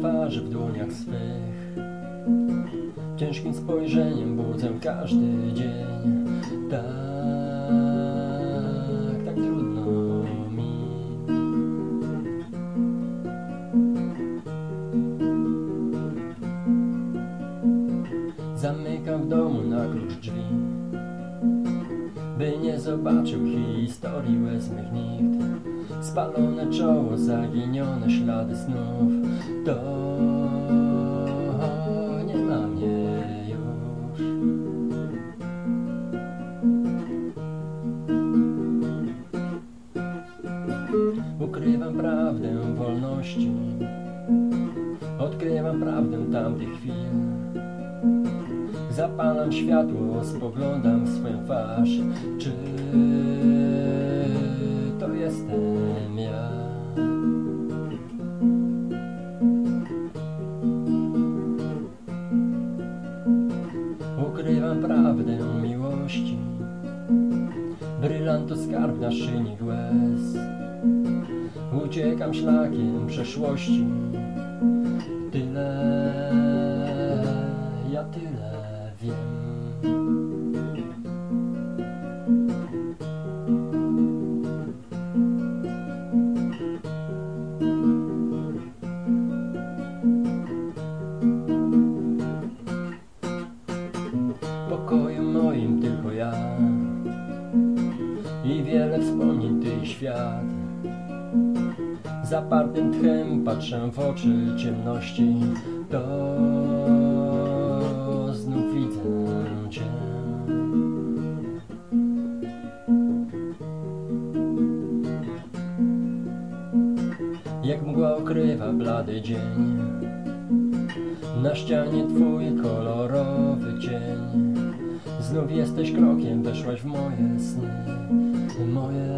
marzę w dłoniach swych. Ciężkim spojrzeniem budzę każdy dzień. Tak, tak trudno mi. Zamykam w domu na klucz drzwi By nie zobaczył historii łez mych nikt Spalone czoło, zaginione ślady snów. To nie ma mnie już. Ukrywam prawdę wolności. Odkrywam prawdę tamtych chwil Zapalam światło, spoglądam w swoją twarz. Czy to jestem ja? Ukrywam prawdę miłości. Brylant to skarb naszyjnik łez Uciekam szlakiem przeszłości. Tyle, ja tyle świat. Zapartym tchem patrzę w oczy ciemności To znów widzę cię. Jak mgła okrywa blady dzień Na ścianie twój kolorowy cień. Znów jesteś krokiem, weszłaś w moje sny Moje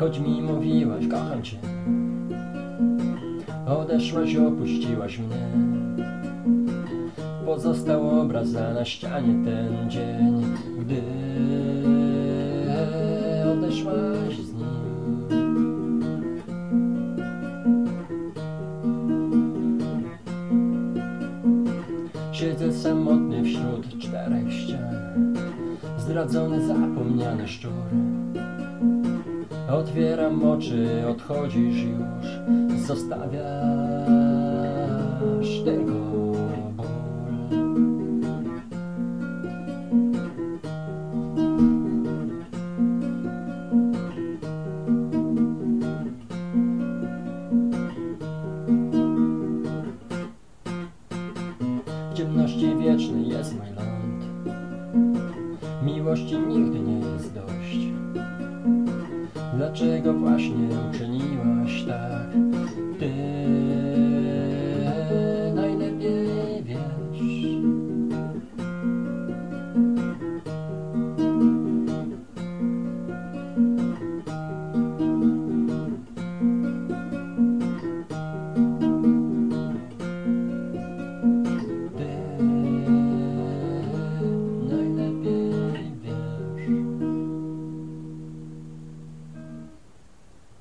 Choć mi mówiłaś, kocham cię. Odeszłaś, opuściłaś mnie. Pozostał obraz na ścianie ten dzień Gdy odeszłaś z nim. Siedzę samotny wśród czterech ścian Zdradzony, zapomniany szczur Otwieram oczy, odchodzisz już, zostawiasz tylko ból. W ciemności wieczny jest mój ląd, miłości nigdy nie jest dość. Dlaczego właśnie uczyniłaś tak?